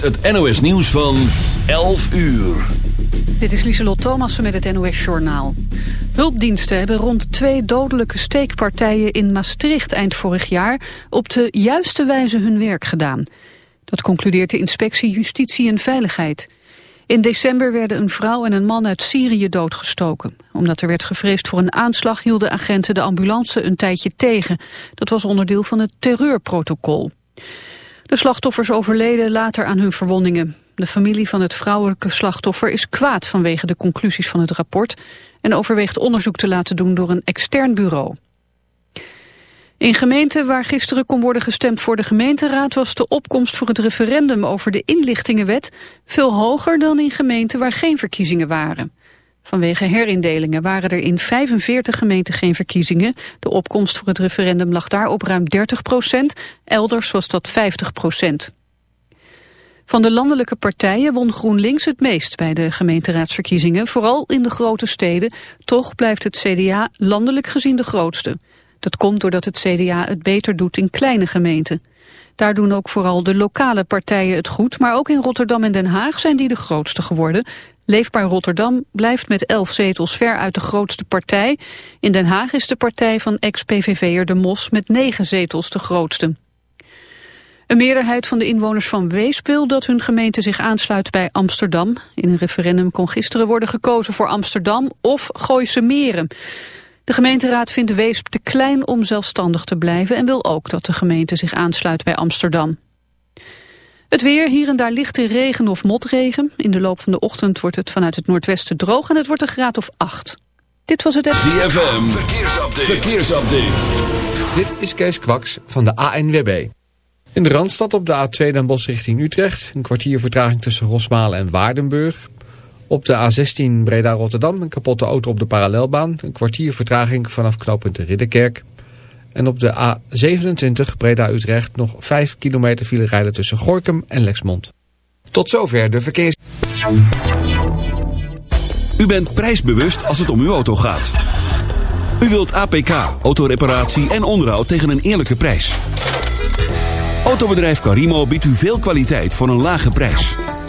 Het NOS nieuws van 11 uur. Dit is Lieselot Thomassen met het NOS Journaal. Hulpdiensten hebben rond twee dodelijke steekpartijen in Maastricht eind vorig jaar op de juiste wijze hun werk gedaan. Dat concludeert de inspectie Justitie en Veiligheid. In december werden een vrouw en een man uit Syrië doodgestoken. Omdat er werd gevreesd voor een aanslag hielden agenten de ambulance een tijdje tegen. Dat was onderdeel van het terreurprotocol. De slachtoffers overleden later aan hun verwondingen. De familie van het vrouwelijke slachtoffer is kwaad vanwege de conclusies van het rapport... en overweegt onderzoek te laten doen door een extern bureau. In gemeenten waar gisteren kon worden gestemd voor de gemeenteraad... was de opkomst voor het referendum over de inlichtingenwet... veel hoger dan in gemeenten waar geen verkiezingen waren. Vanwege herindelingen waren er in 45 gemeenten geen verkiezingen. De opkomst voor het referendum lag daar op ruim 30 procent. Elders was dat 50 procent. Van de landelijke partijen won GroenLinks het meest bij de gemeenteraadsverkiezingen, vooral in de grote steden. Toch blijft het CDA landelijk gezien de grootste. Dat komt doordat het CDA het beter doet in kleine gemeenten. Daar doen ook vooral de lokale partijen het goed, maar ook in Rotterdam en Den Haag zijn die de grootste geworden. Leefbaar Rotterdam blijft met elf zetels ver uit de grootste partij. In Den Haag is de partij van ex-PVV'er De Mos met negen zetels de grootste. Een meerderheid van de inwoners van Weesp wil dat hun gemeente zich aansluit bij Amsterdam. In een referendum kon gisteren worden gekozen voor Amsterdam of Gooise Meren. De gemeenteraad vindt Weesp te klein om zelfstandig te blijven... en wil ook dat de gemeente zich aansluit bij Amsterdam. Het weer, hier en daar lichte regen of motregen. In de loop van de ochtend wordt het vanuit het noordwesten droog... en het wordt een graad of acht. Dit was het... ZFM, verkeersupdate. verkeersupdate. Dit is Kees Kwaks van de ANWB. In de Randstad op de A2 Den Bosch richting Utrecht. Een kwartier vertraging tussen Rosmalen en Waardenburg. Op de A16 Breda-Rotterdam een kapotte auto op de parallelbaan. Een kwartier vertraging vanaf knooppunt Ridderkerk. En op de A27 Breda-Utrecht nog 5 kilometer file rijden tussen Gorkum en Lexmond. Tot zover de verkeers... U bent prijsbewust als het om uw auto gaat. U wilt APK, autoreparatie en onderhoud tegen een eerlijke prijs. Autobedrijf Carimo biedt u veel kwaliteit voor een lage prijs.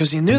Cause you knew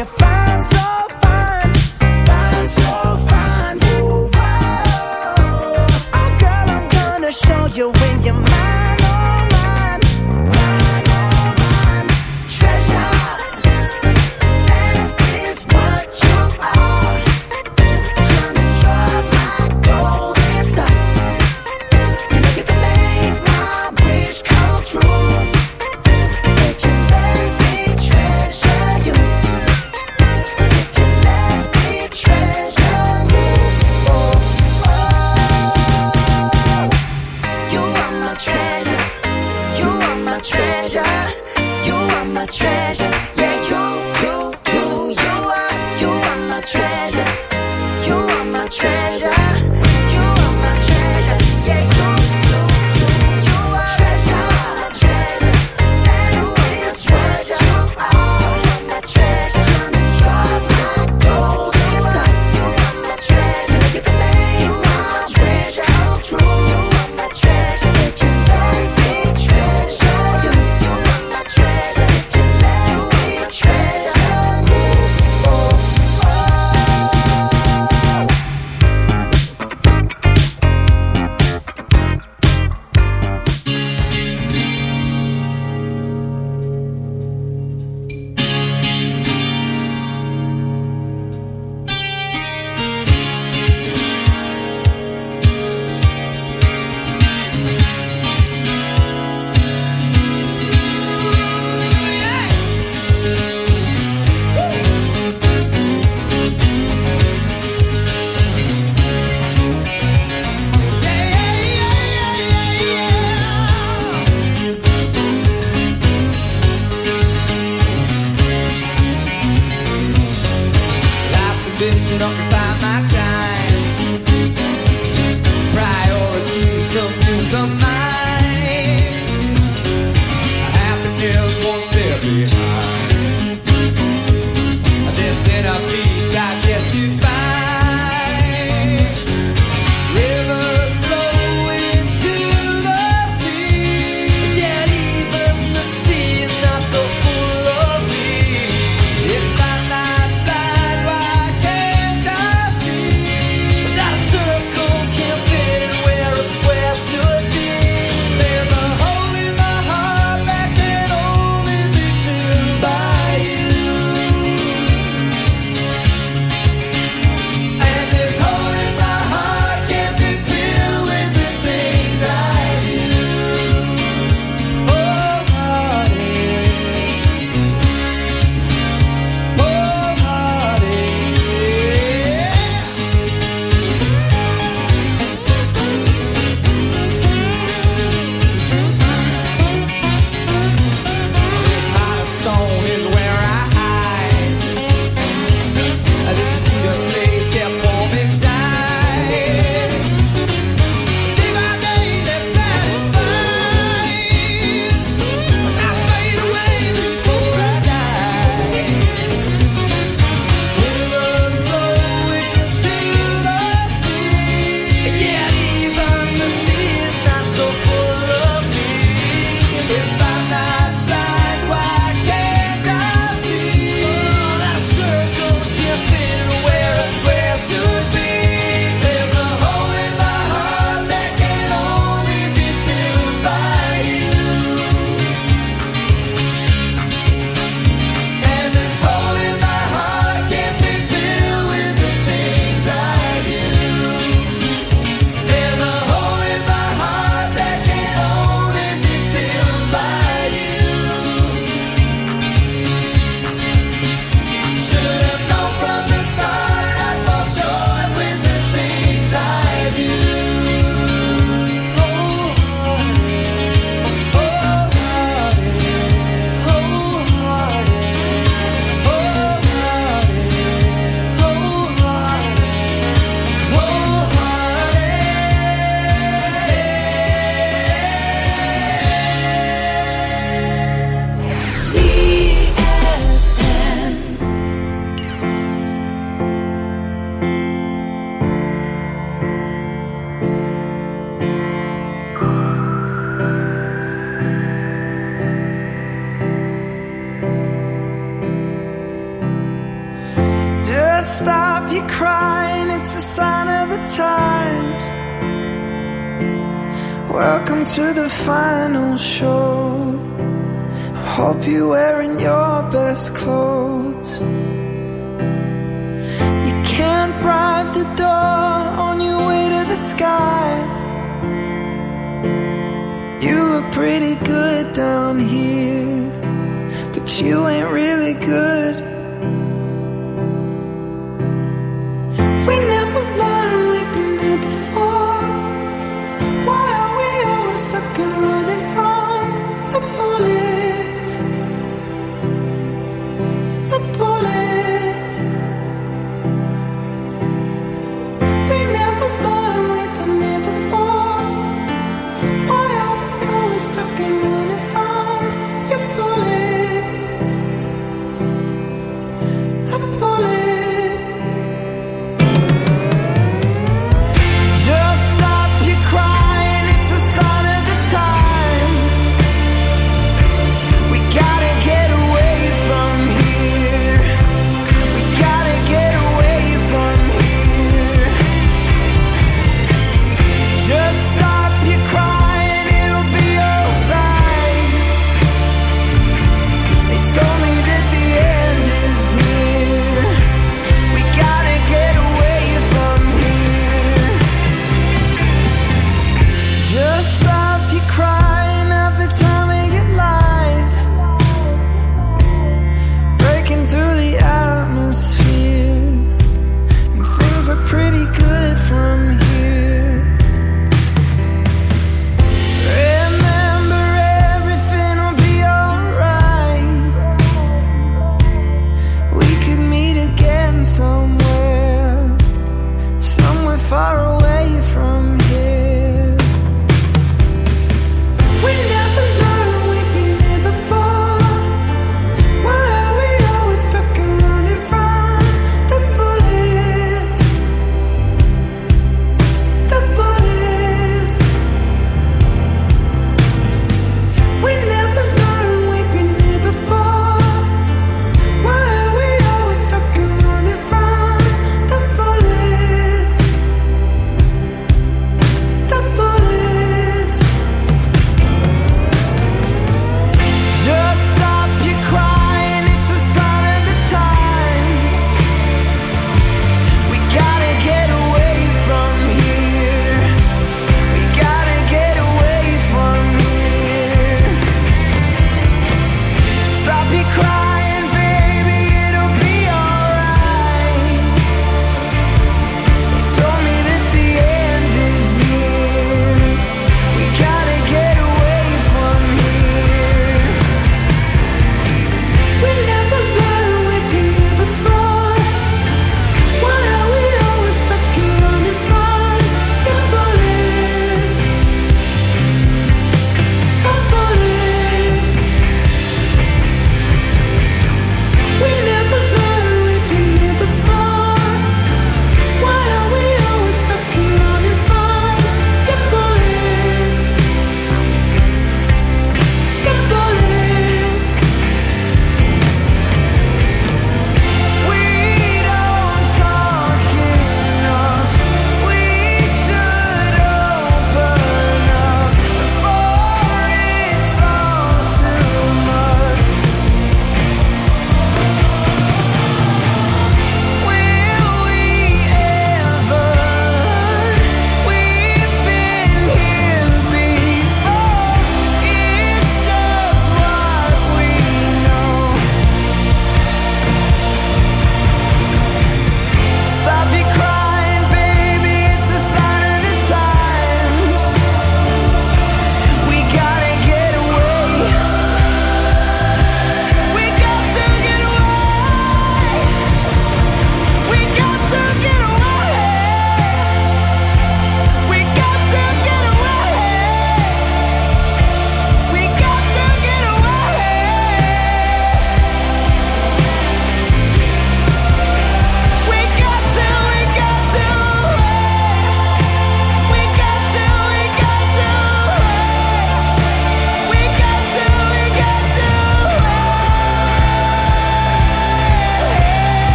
your friend.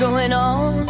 going on?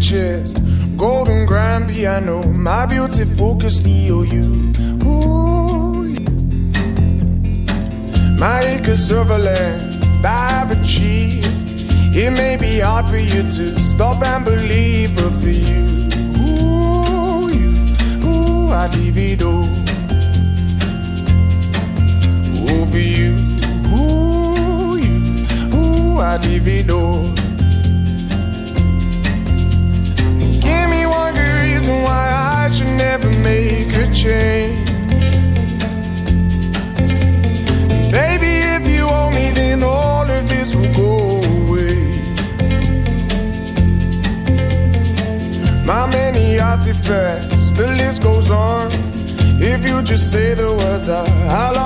Cheers. say the words uh, out.